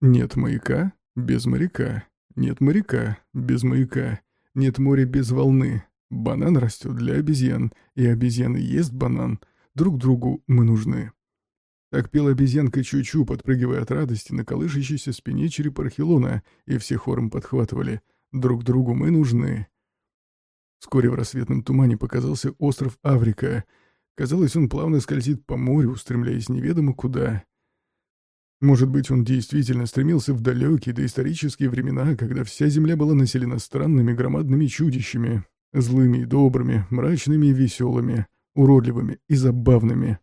Нет маяка без моряка. Нет моряка без маяка. Нет моря без волны. Банан растет для обезьян, и обезьяны ест банан. Друг другу мы нужны. Так пела обезьянка Чучу, подпрыгивая от радости на колышащейся спине черепа Архилона, и все хором подхватывали «Друг другу мы нужны». Вскоре в рассветном тумане показался остров Аврика. Казалось, он плавно скользит по морю, устремляясь неведомо куда. Может быть, он действительно стремился в далекие доисторические времена, когда вся земля была населена странными громадными чудищами, злыми и добрыми, мрачными и веселыми, уродливыми и забавными.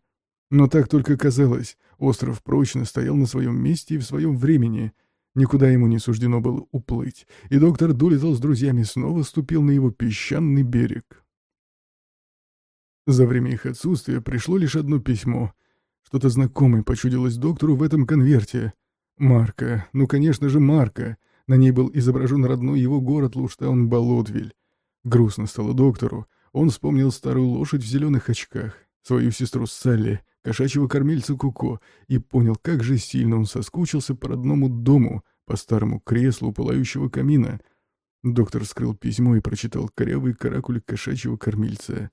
Но так только казалось, остров прочно стоял на своем месте и в своем времени. Никуда ему не суждено было уплыть, и доктор Дулитл с друзьями снова ступил на его песчаный берег. За время их отсутствия пришло лишь одно письмо. Что-то знакомое почудилось доктору в этом конверте. Марка, ну, конечно же, Марка. На ней был изображен родной его город Луштаун-Болотвиль. Грустно стало доктору. Он вспомнил старую лошадь в зеленых очках, свою сестру Салли, кошачьего кормильца Куко, и понял, как же сильно он соскучился по родному дому, по старому креслу пылающего камина. Доктор скрыл письмо и прочитал корявый каракуль кошачьего кормильца.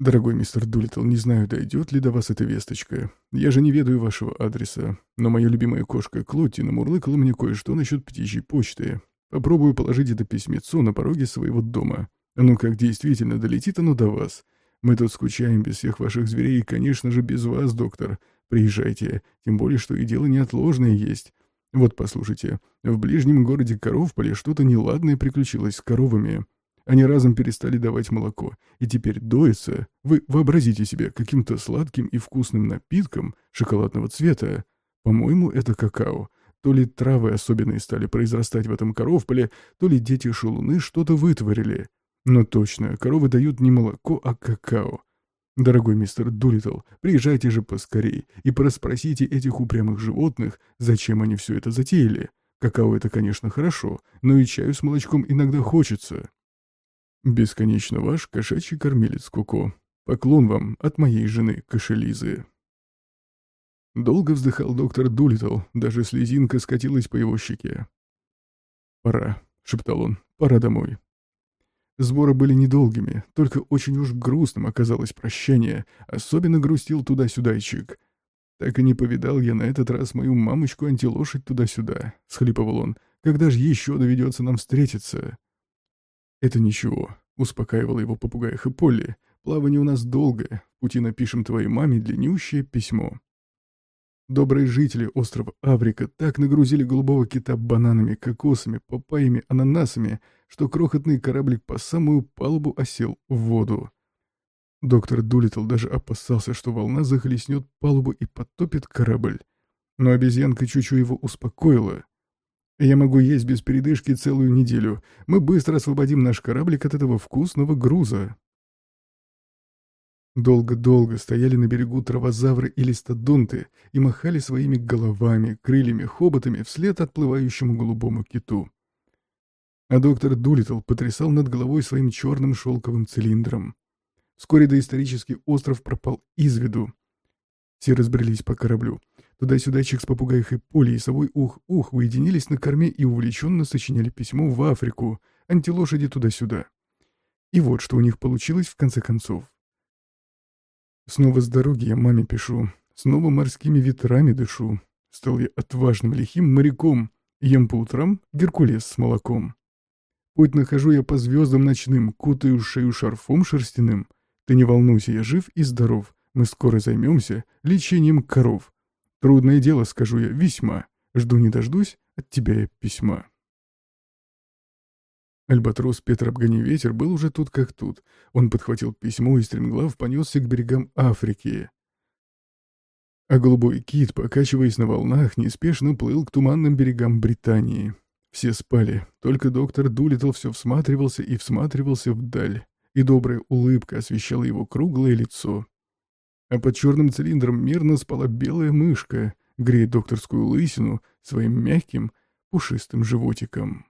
«Дорогой мистер Дулиттл, не знаю, дойдет ли до вас эта весточка. Я же не ведаю вашего адреса, но моя любимая кошка Клотти намурлыкала мне кое-что насчет птичьей почты. Попробую положить это письмецо на пороге своего дома. Ну как действительно долетит оно до вас?» Мы тут скучаем без всех ваших зверей и, конечно же, без вас, доктор. Приезжайте, тем более, что и дело неотложное есть. Вот послушайте, в ближнем городе Коровполе что-то неладное приключилось с коровами. Они разом перестали давать молоко, и теперь доятся. Вы вообразите себе каким-то сладким и вкусным напитком шоколадного цвета. По-моему, это какао. То ли травы особенные стали произрастать в этом коровполе, то ли дети-шелуны что-то вытворили. Но точно, коровы дают не молоко, а какао. Дорогой мистер Дулитл, приезжайте же поскорей и порасспросите этих упрямых животных, зачем они все это затеяли. Какао это, конечно, хорошо, но и чаю с молочком иногда хочется. Бесконечно ваш кошачий кормилец Коко. Поклон вам от моей жены Кошелизы. Долго вздыхал доктор Дулитл, даже слезинка скатилась по его щеке. «Пора», — шептал он, — «пора домой. Сборы были недолгими, только очень уж грустным оказалось прощание, особенно грустил туда-сюда Ичик. «Так и не повидал я на этот раз мою мамочку-антилошадь туда-сюда», — схлипывал он. «Когда же еще доведется нам встретиться?» «Это ничего», — успокаивала его попугай Хэполли. «Плавание у нас долгое, пути напишем твоей маме длиннющее письмо». Добрые жители острова Аврика так нагрузили голубого кита бананами, кокосами, папайями, ананасами, что крохотный кораблик по самую палубу осел в воду. Доктор Дулиттл даже опасался, что волна захлестнет палубу и потопит корабль. Но обезьянка Чучу его успокоила. «Я могу есть без передышки целую неделю. Мы быстро освободим наш кораблик от этого вкусного груза». Долго-долго стояли на берегу травозавры и листодонты и махали своими головами, крыльями, хоботами вслед отплывающему голубому киту. А доктор Дулитл потрясал над головой своим черным шелковым цилиндром. Вскоре доисторический остров пропал из виду. Все разбрелись по кораблю. Туда-сюда Чик с попугаей Полей и совой ух-ух уединились на корме и увлеченно сочиняли письмо в Африку, антилошади туда-сюда. И вот что у них получилось в конце концов. Снова с дороги я маме пишу, снова морскими ветрами дышу. Стал я отважным лихим моряком, ем по утрам геркулес с молоком. Путь нахожу я по звездам ночным, кутаю шею шарфом шерстяным. Ты не волнуйся, я жив и здоров, мы скоро займемся лечением коров. Трудное дело, скажу я, весьма. Жду не дождусь от тебя я письма. Альбатрос Петр Обгони Ветер был уже тут как тут. Он подхватил письмо и стремглав понесся к берегам Африки. А голубой кит, покачиваясь на волнах, неспешно плыл к туманным берегам Британии. Все спали, только доктор Дулитл все всматривался и всматривался вдаль, и добрая улыбка освещала его круглое лицо. А под черным цилиндром мирно спала белая мышка, грея докторскую лысину своим мягким, пушистым животиком.